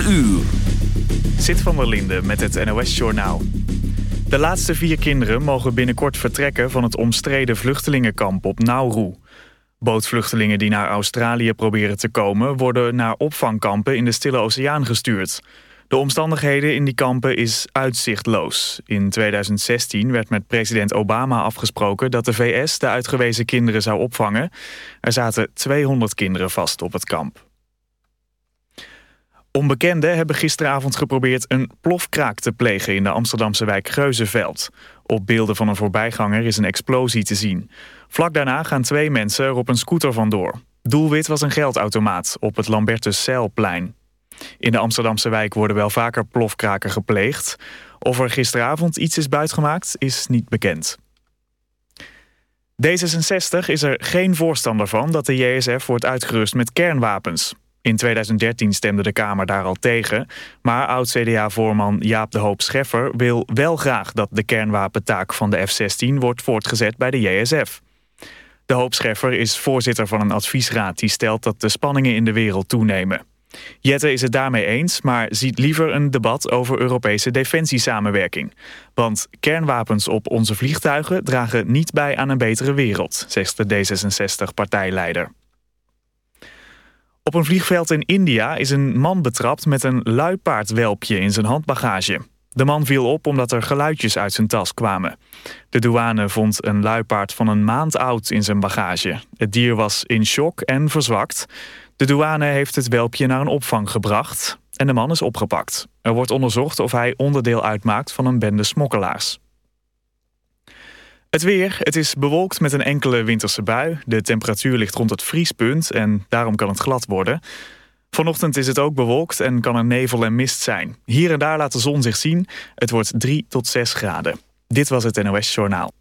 4 uur. Zit van der Linde met het NOS-journaal. De laatste vier kinderen mogen binnenkort vertrekken van het omstreden vluchtelingenkamp op Nauru. Bootvluchtelingen die naar Australië proberen te komen... worden naar opvangkampen in de Stille Oceaan gestuurd. De omstandigheden in die kampen is uitzichtloos. In 2016 werd met president Obama afgesproken... dat de VS de uitgewezen kinderen zou opvangen. Er zaten 200 kinderen vast op het kamp. Onbekenden hebben gisteravond geprobeerd een plofkraak te plegen in de Amsterdamse wijk Geuzenveld. Op beelden van een voorbijganger is een explosie te zien. Vlak daarna gaan twee mensen er op een scooter vandoor. Doelwit was een geldautomaat op het Lambertus Zeilplein. In de Amsterdamse wijk worden wel vaker plofkraken gepleegd. Of er gisteravond iets is buitgemaakt is niet bekend. D66 is er geen voorstander van dat de JSF wordt uitgerust met kernwapens. In 2013 stemde de Kamer daar al tegen. Maar oud-CDA-voorman Jaap de Hoop Scheffer wil wel graag... dat de kernwapentaak van de F-16 wordt voortgezet bij de JSF. De Hoop Scheffer is voorzitter van een adviesraad... die stelt dat de spanningen in de wereld toenemen. Jette is het daarmee eens, maar ziet liever een debat over Europese defensiesamenwerking. Want kernwapens op onze vliegtuigen dragen niet bij aan een betere wereld, zegt de D66-partijleider. Op een vliegveld in India is een man betrapt met een luipaardwelpje in zijn handbagage. De man viel op omdat er geluidjes uit zijn tas kwamen. De douane vond een luipaard van een maand oud in zijn bagage. Het dier was in shock en verzwakt. De douane heeft het welpje naar een opvang gebracht en de man is opgepakt. Er wordt onderzocht of hij onderdeel uitmaakt van een bende smokkelaars. Het weer. Het is bewolkt met een enkele winterse bui. De temperatuur ligt rond het vriespunt en daarom kan het glad worden. Vanochtend is het ook bewolkt en kan er nevel en mist zijn. Hier en daar laat de zon zich zien. Het wordt 3 tot 6 graden. Dit was het NOS Journaal.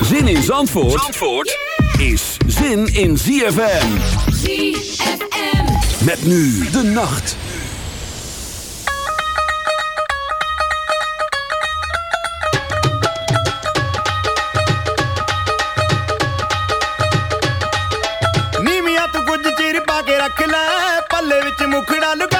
Zin in Zandvoort, Zandvoort is zin in ZFM. ZFM. Met nu de nacht. ਰੱਖ ਲੈ ਪੱਲੇ ਵਿੱਚ ਮੁਖੜਾ ਲੁਕਾ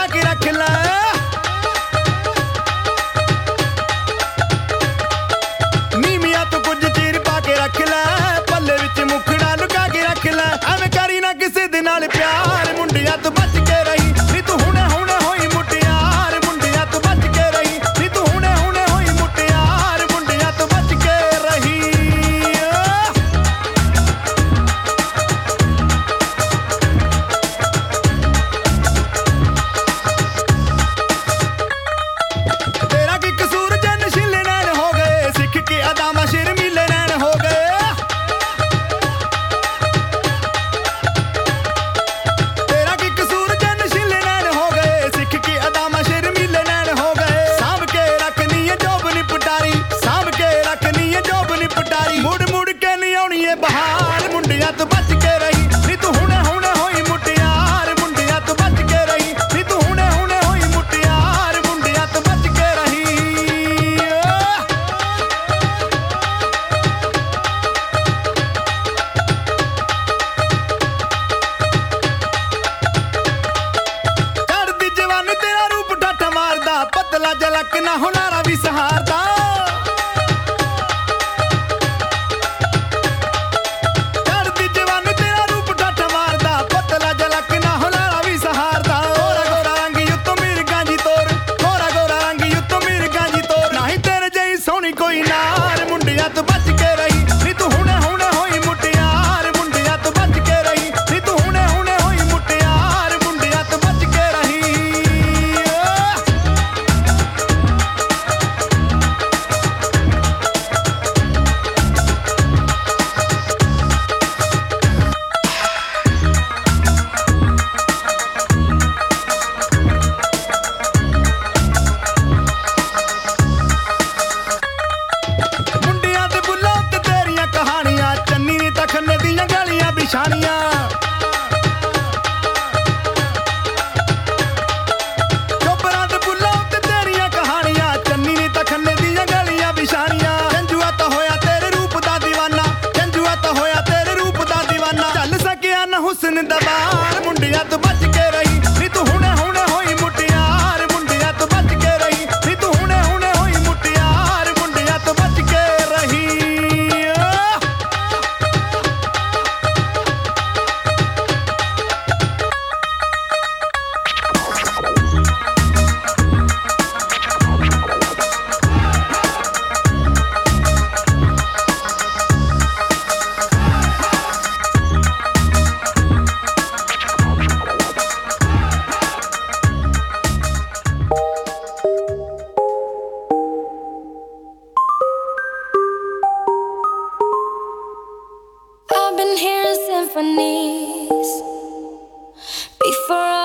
ਜਲਕ ਨਾ ਹੁਨਾਰਾ ਵੀ ਸਹਾਰਦਾ symphonies before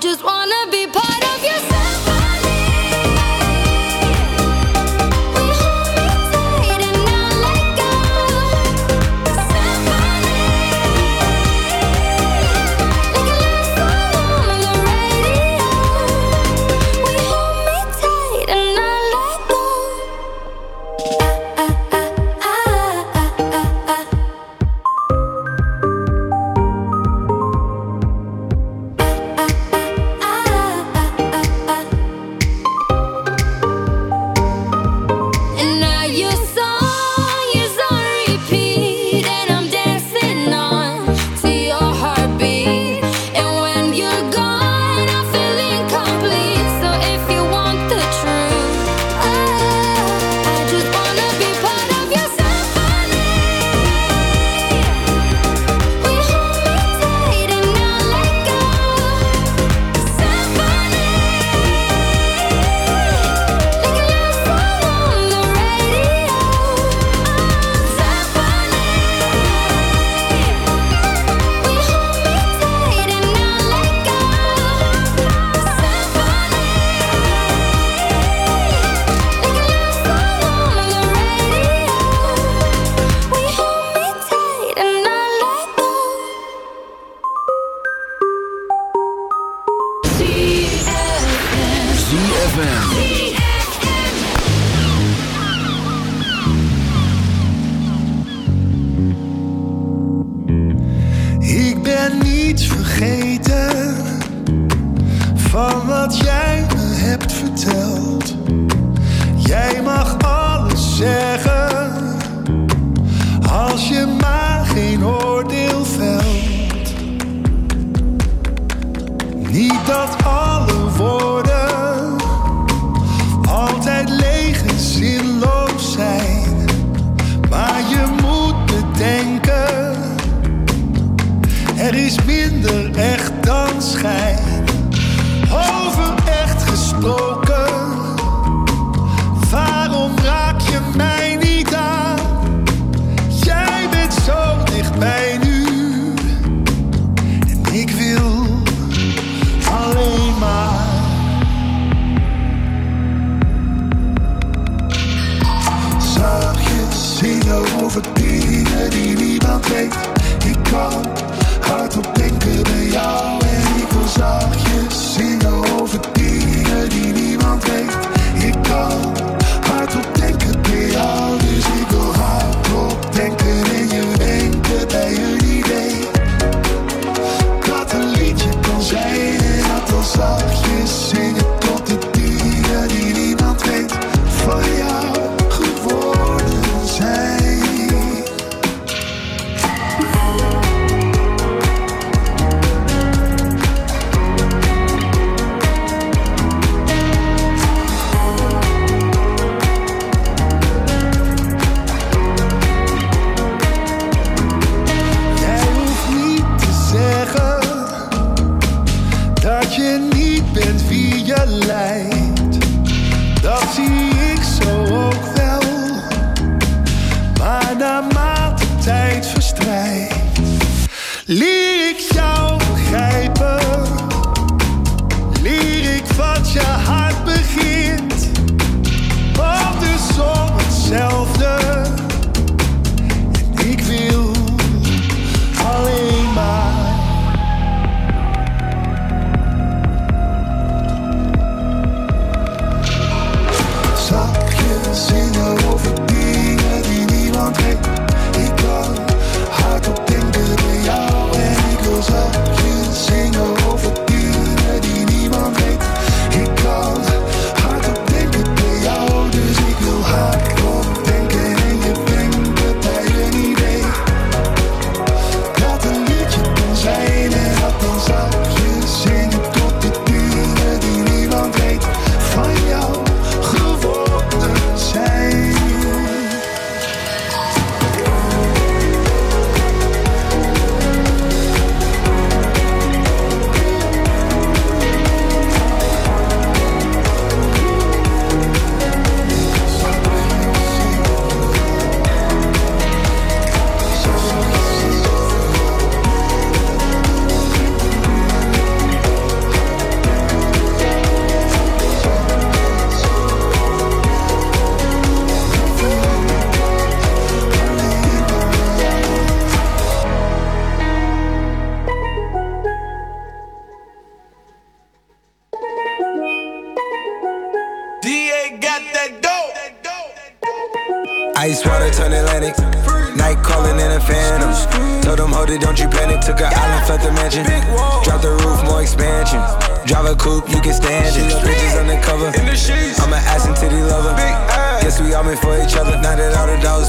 Dat zie ik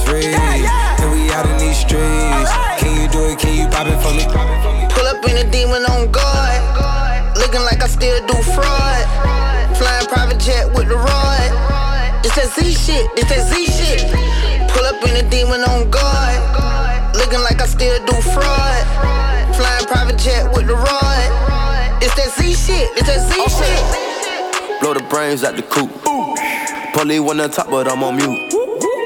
free. And we out in these streets. Can you do it? Can you pop it for me? Pull up in a demon on guard. Looking like I still do fraud. Flying private jet with the rod. It's that Z shit, it's that Z shit. Pull up in a demon on guard. Looking like I still do fraud. Flying private jet with the rod. It's that Z shit, it's that Z shit. Blow the brains out the coop. Polly one on top, but I'm on mute.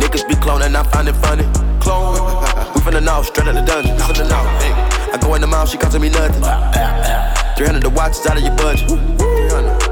Niggas be cloning, I find it funny. Clone. We finna know, straight out the dungeon. Finna know. Hey. I go in the mouth, she costing me nothing. 300 the watch is out of your budget. 300.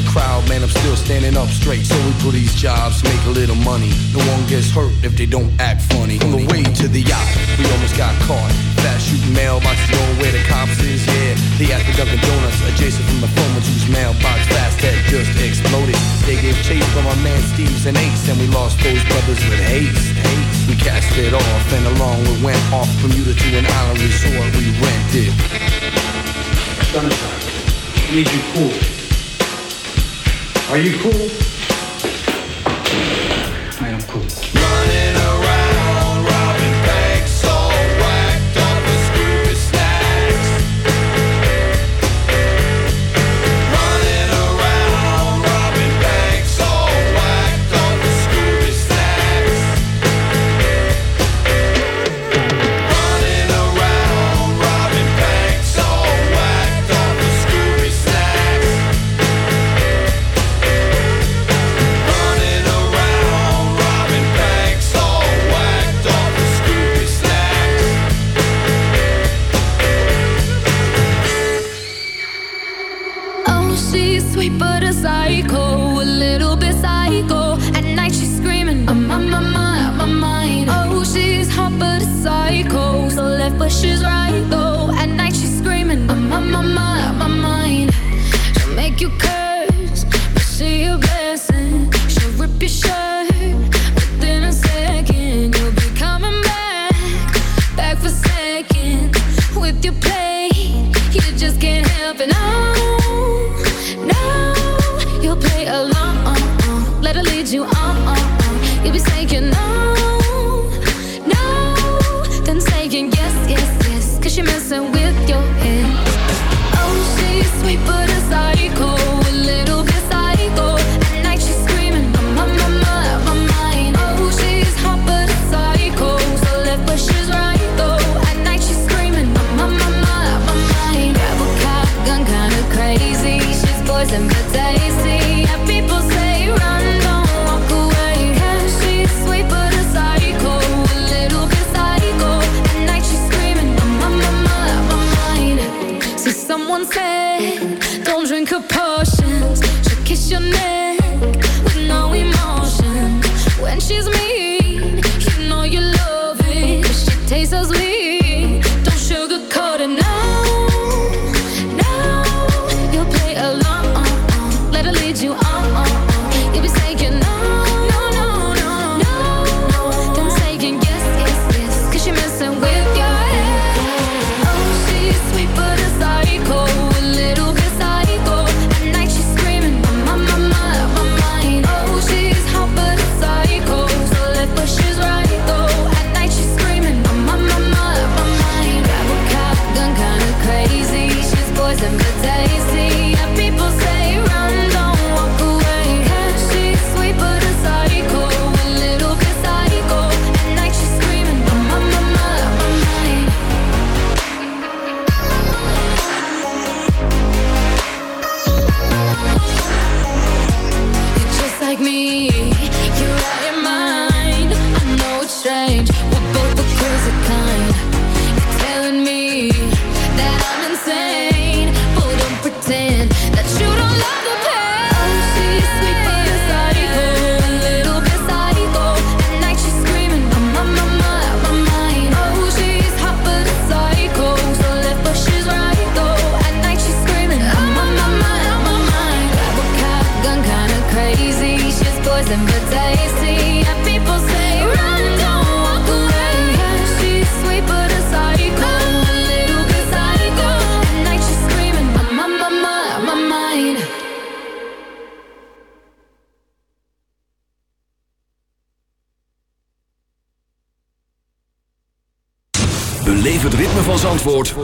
a crowd, man, I'm still standing up straight. So we put these jobs, make a little money. No one gets hurt if they don't act funny. On the way to the yacht, we almost got caught. Fast shooting mailboxes, going where the cops is, yeah. They asked for Dunkin' Donuts adjacent from the former whose mailbox fast had just exploded. They gave chase from our man Steve's and Ace, and we lost those brothers with haste. haste. We cast it off, and along we went off from Utah to an island resort we rented. Sunshine, need you cool. Are you cool?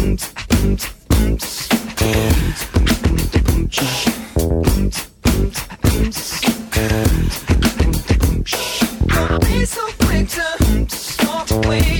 Don't quick to walk away.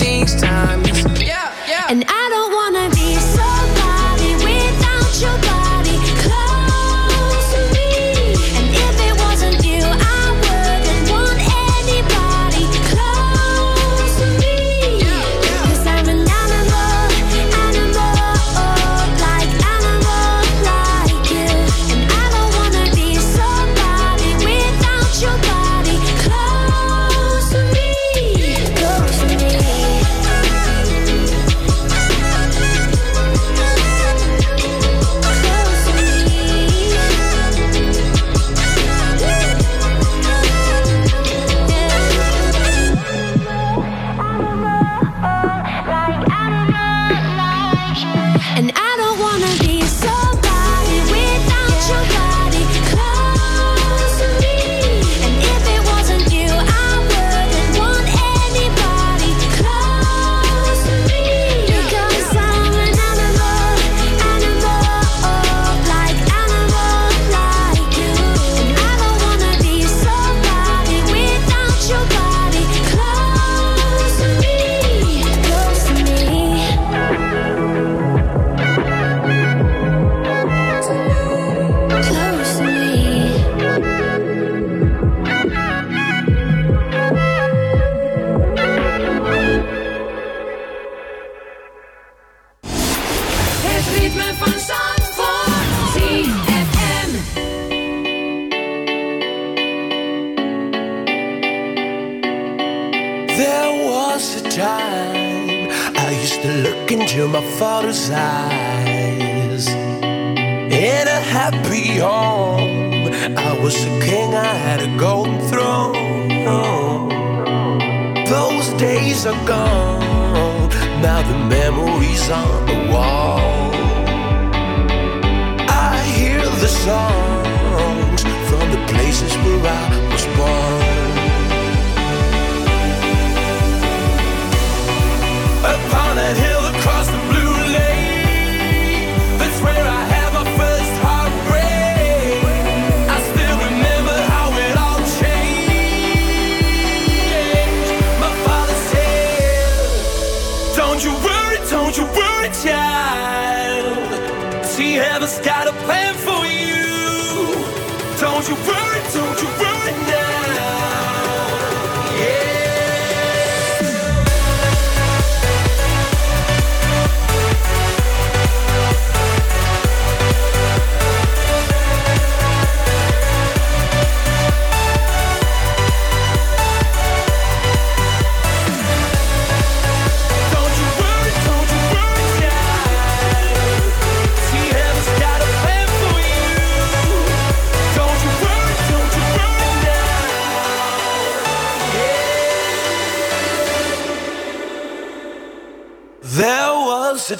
you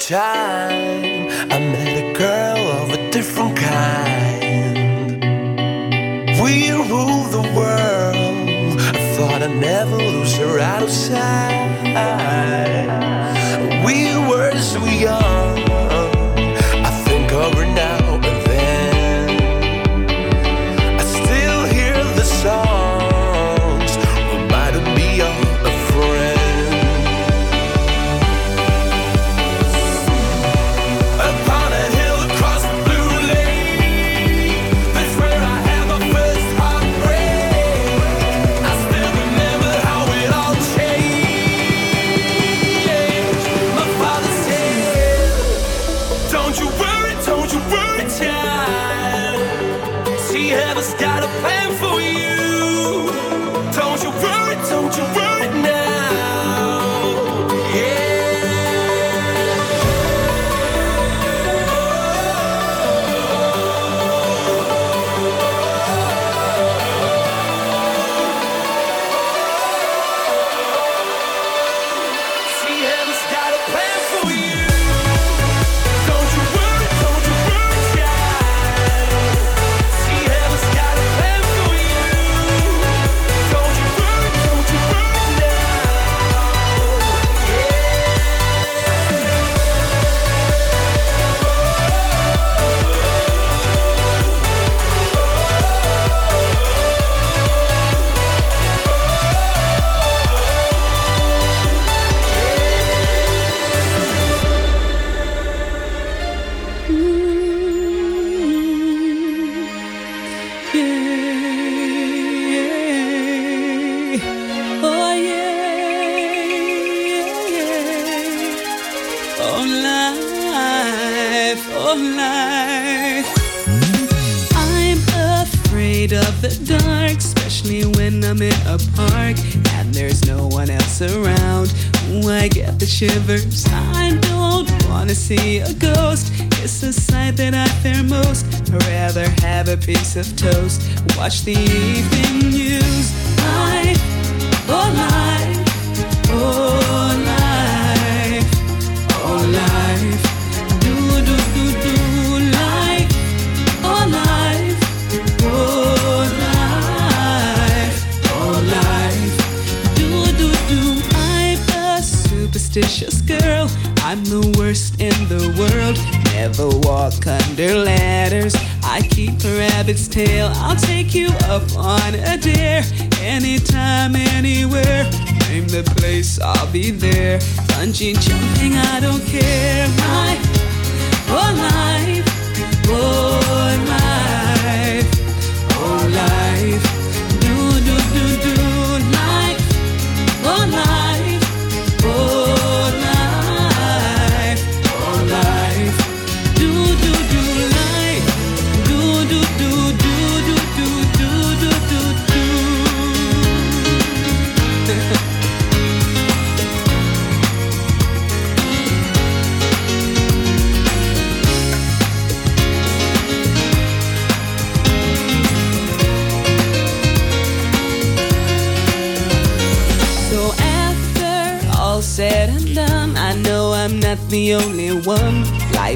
time.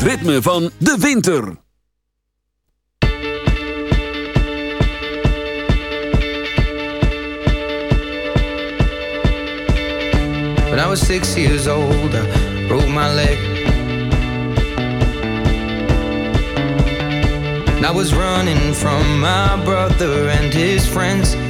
het ritme van de winter. When I was six years old, I broke my leg. And I was running from my brother and his friends.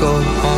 go home.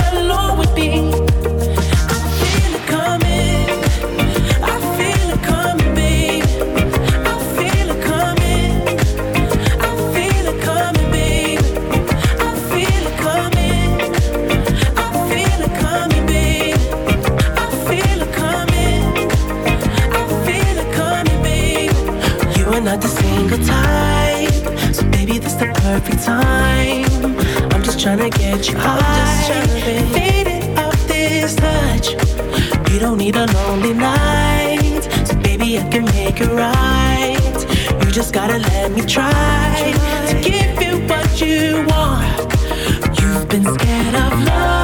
tryna get you high. I'm just tryna fade off this touch. You don't need a lonely night, so baby I can make it right. You just gotta let me try. to give you what you want. You've been scared of love.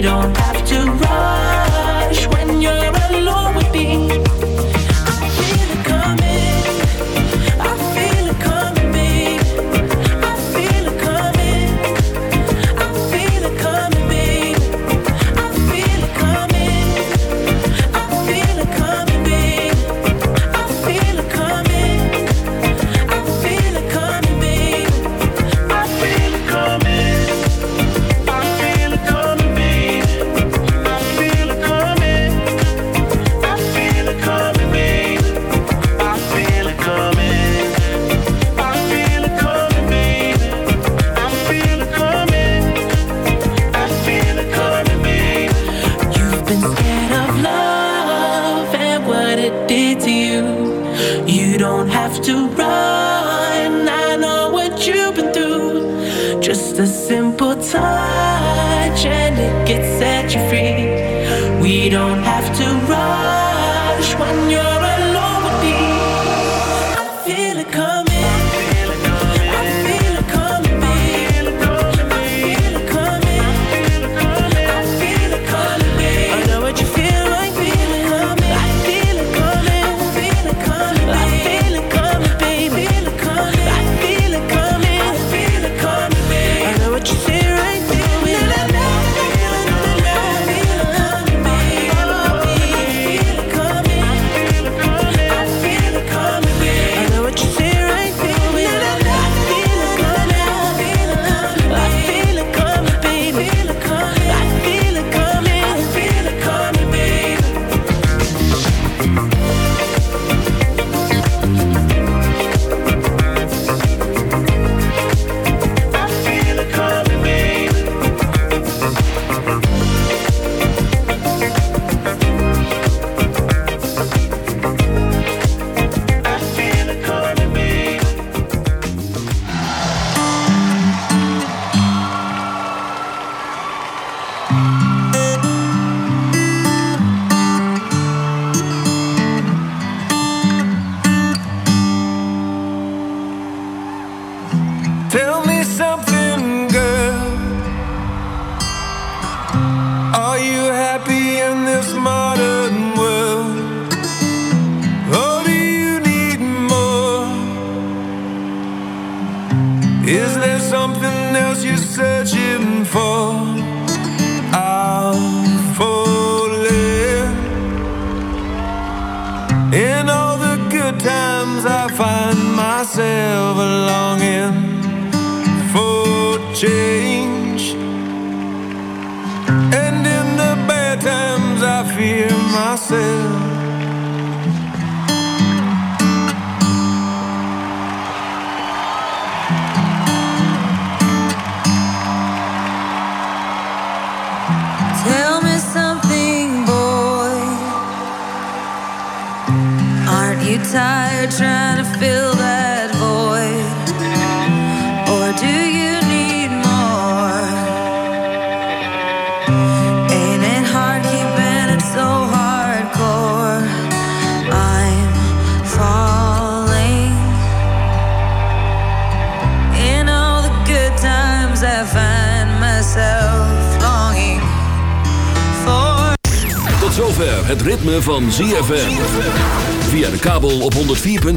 don't have to run.